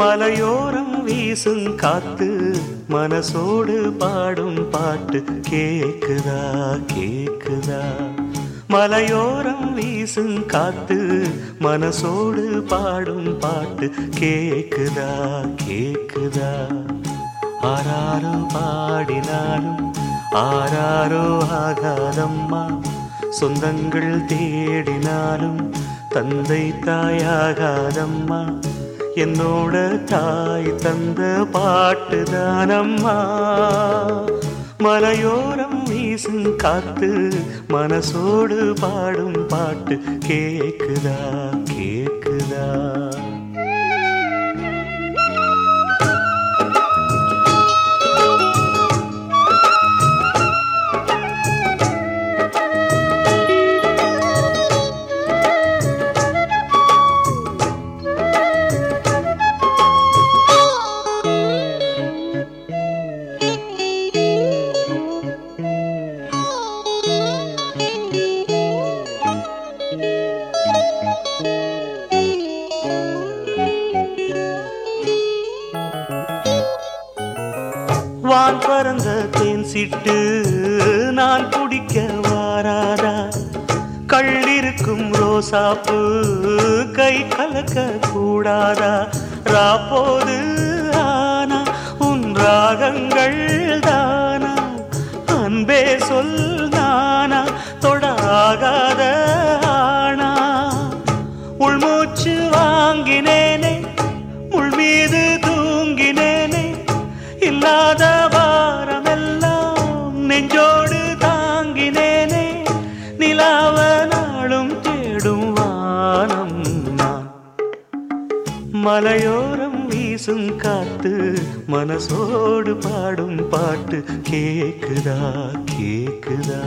மலையோரம் வீசும் காத்து மனசோடு பாடும் பாட்டு கேக்குதா கேக்குதா? மலையோரம் வீசும் காத்து மனசோடு பாடும் பாட்டு கேக்குதா கேக்குதா? ஆராரோ பாடினாலும் ஆராரோ ஆகாதம்மா. சொந்தங்கள் தேடினாலும் தந்தை தாயாகாதம்மா. என்னோட தாய் தந்த பாட்டு தானம்மா. மலையோரம் வீசும் காத்து மனசோடு பாடும் பாட்டு கேக்குதா கேக்குதா? வான் பறந்த தேன் சிட்டு நான் குடிக்க வாராதா? கள்ளிருக்கும் ரோசாப்பு கை கலக்க கூடாதா ராப்போது ஆ மலையோரம் வீசும் காத்து மனசோடு பாடும் பாட்டு கேக்குதா கேக்குதா?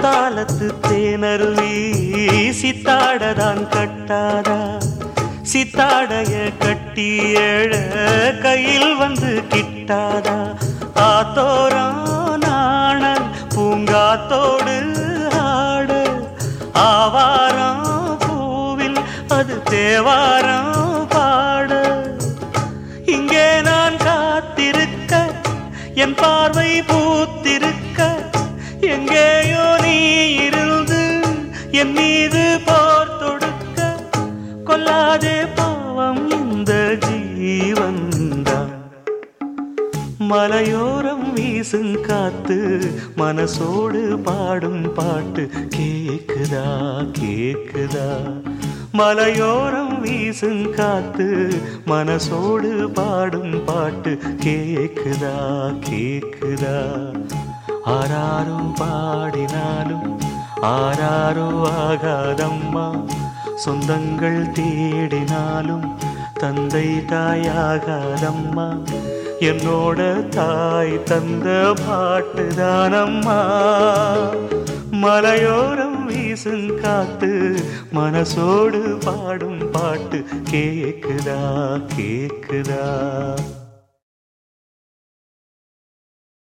குத்தாலத்து தேனருவி சித்தாடதான் கட்டாதா? சித்தாடைய கட்டி எழ கையில் வந்து கிட்டாதா? ஆத்தோரான பூங்காத்தோடு ஆட. ஆவாரம் பூவில் அது தேவாராம் பாட. இங்கே நான் காத்திருக்க என் பார்வை பூத்திருக்க எங்கேயோ நீ இருந்து என் மீது போர் தொடுக்க கொல்லாதே பாவம் இந்த ஜீவன்தான் மலையோரம் வீசும் காத்து மனசோடு பாடும் பாட்டு கேக்குதா கேக்குதா? மலையோரம் வீசும் காத்து மனசோடு பாடும் பாட்டு கேக்குதா கேக்குதா? ஆராரோ பாடினாலும் ஆராரோ ஆகாதம்மா சொந்தங்கள் தேடினாலும் தந்தை தாயாகாதம்மா என்னோட தாய் தந்த பாட்டு தானம்மா மலையோரம் வீசும் காத்து மனசோடு பாடும் பாட்டு கேக்குதா கேக்குதா